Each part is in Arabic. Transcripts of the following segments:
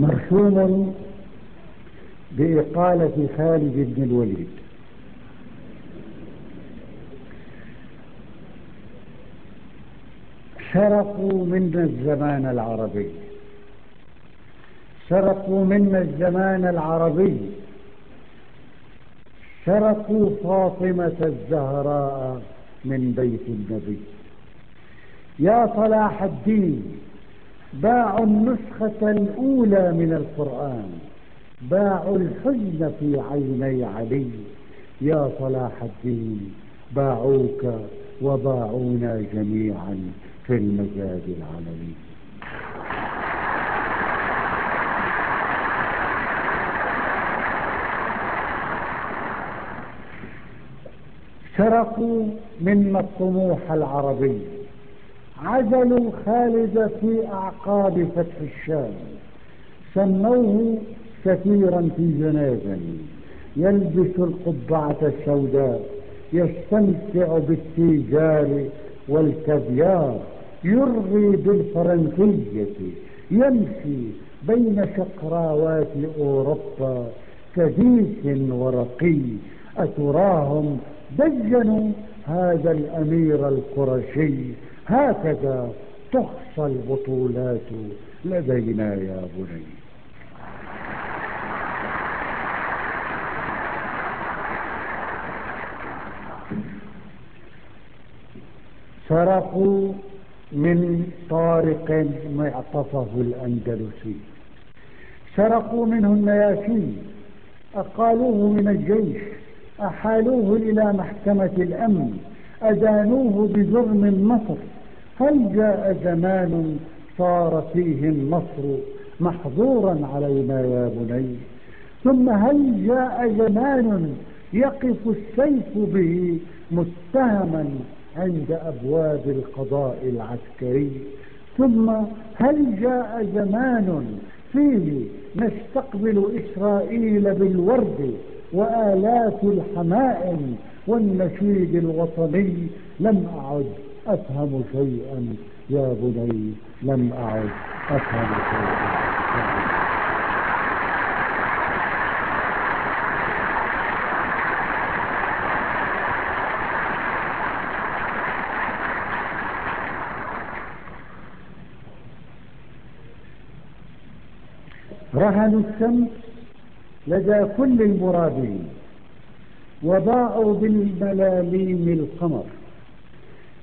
مرسوم بإقالة خالد بن الوليد. سرقوا منا الزمان العربي. سرقوا منا الزمان العربي. سرقوا فاطمة الزهراء من بيت النبي. يا صلاح الدين باعوا النسخة الأولى من القرآن. باعوا الحزن في عيني علي. يا صلاح الدين باعوك وباعونا جميعا في المجال العالمي سرقوا منا الطموح العربي. عزلوا خالد في أعقاب فتح الشام. سموه سفيرا في جنازة. يلبس القبعة السوداء يستمتع بالتيجار والكافيار يرغي بالفرنسية يمشي بين شقراوات أوروبا. كديس ورقي أتراهم دجنوا هذا الأمير القرشي. هكذا تخصى البطولات لدينا يا بني. سرقوا من طارق معتصف الأندلسي. سرقوا منه النياشين أقالوه من الجيش. أحالوه إلى محكمة الأمن. أدانوه بجرم مصر هل جاء زمان صار فيه النصر محظورا علينا يا بني؟ ثم هل جاء زمان يقف السيف به متهما عند أبواب القضاء العسكري؟ ثم هل جاء زمان فيه نستقبل إسرائيل بالورد وآلاف الحمائم والنشيد الوطني؟ لم أعد أفهم شيئا يا بني لم أعد أفهم شيئا. رهنوا الشمس لدى كل المرابين وباعوا بالملاليم القمر.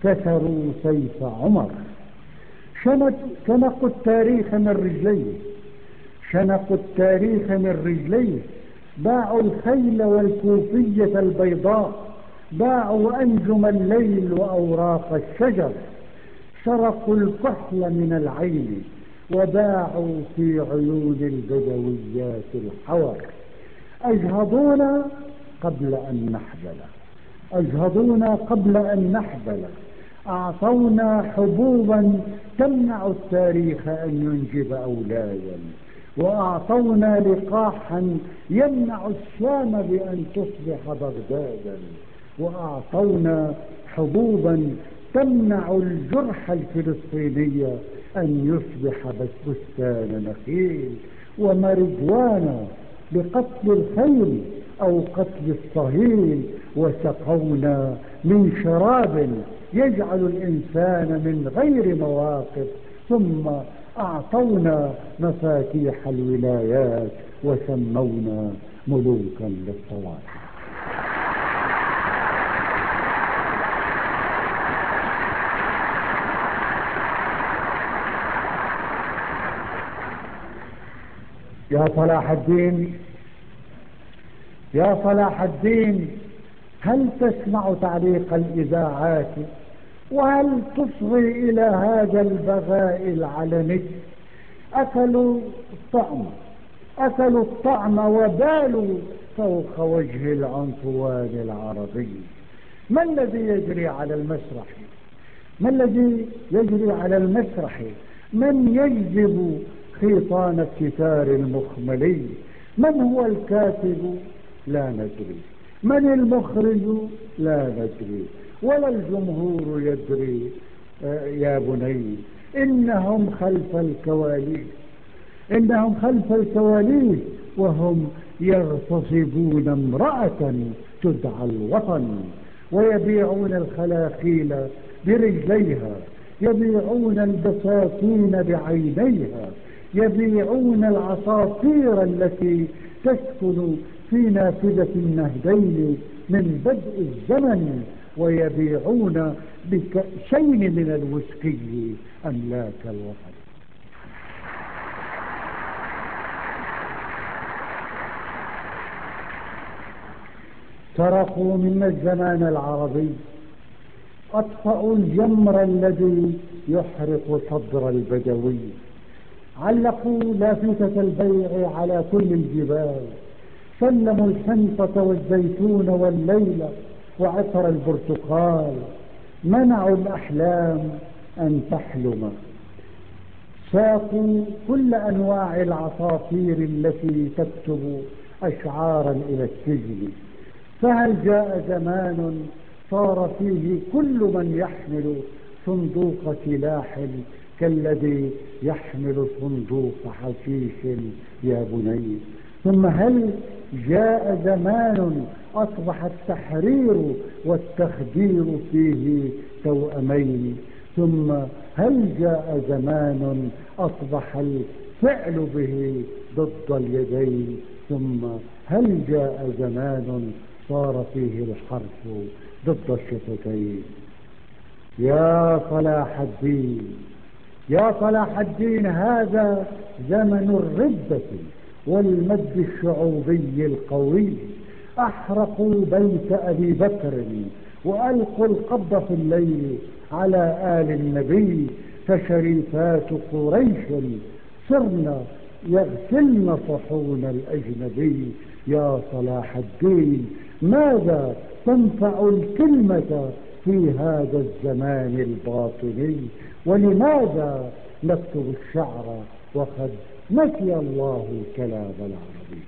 كسروا سيف عمر. شنقوا التاريخ من رجليه. شنقوا التاريخ من رجليه. باعوا الخيل والكوفية البيضاء. باعوا أنجم الليل وأوراق الشجر. سرقوا الكحل من العين وباعوا في عيون البدويات الحور. أجهضونا قبل أن نحبل أجهضونا قبل أن نحبل أعطونا حبوبا تمنع التاريخ أن ينجب أولادا وأعطونا لقاحا يمنع الشام بأن تصبح بغدادا وأعطونا حبوبا تمنع الجرح الفلسطيني أن يصبح بستان نخيل ومرجوانا بقتل الخيل أو قتل الصهيل وسقونا من شراب يجعل الإنسان من غير مواقف ثم أعطونا مفاتيح الولايات وسمونا ملوكا للطوائف يا صلاح الدين يا صلاح الدين هل تسمع تعليق الإذاعات؟ وهل تصغي إلى هذا البغاء العلني؟ أكلوا الطعم أكلوا الطعم وبالوا فوق وجه العنفوان العربي ما الذي يجري على المسرح؟ ما الذي يجري على المسرح؟ من يجذب خيطان الستار المخملي؟ من هو الكاتب؟ لا ندري. من المخرج؟ لا ندري ولا الجمهور يدري. آه، يا بني إنهم خلف الكواليس. إنهم خلف الكواليس وهم يغتصبون امرأة تدعى الوطن ويبيعون الخلاخيل برجليها يبيعون البساتين بعينيها يبيعون العصافير التي تسكن في نافذة النهدين من بدء الزمن ويبيعون بكأسين من الوسكي أملاك الوطن سرقوا منا الزمان العربي أطفأوا الجمر الذي يحرق صدر البدوي علقوا لافتة البيع على كل الجبال. سلموا الحنطة والزيتون والليلة وعطر البرتقال. منعوا الأحلام أن تحلم. ساقوا كل أنواع العصافير التي تكتب أشعارا إلى السجن. فهل جاء زمان صار فيه كل من يحمل صندوق سلاح كالذي يحمل صندوق حشيش يا بني؟ ثم هل جاء زمان أصبح التحرير والتخدير فيه توأمين. ثم هل جاء زمان أصبح الفعل به ضد اليدين؟ ثم هل جاء زمان صار فيه الحرف ضد الشفتين؟ يا صلاح الدين يا صلاح الدين هذا زمن الردة. والمد الشعوبي القوي أحرقوا بيت أبي بكر وألقوا القبض في الليل على آل النبي فشريفات قريش صرنا يغسلن صحون الأجنبي. يا صلاح الدين ماذا تنفع الكلمة في هذا الزمان الباطني؟ ولماذا نكتب الشعر وقد نسي الله الكلام العربي.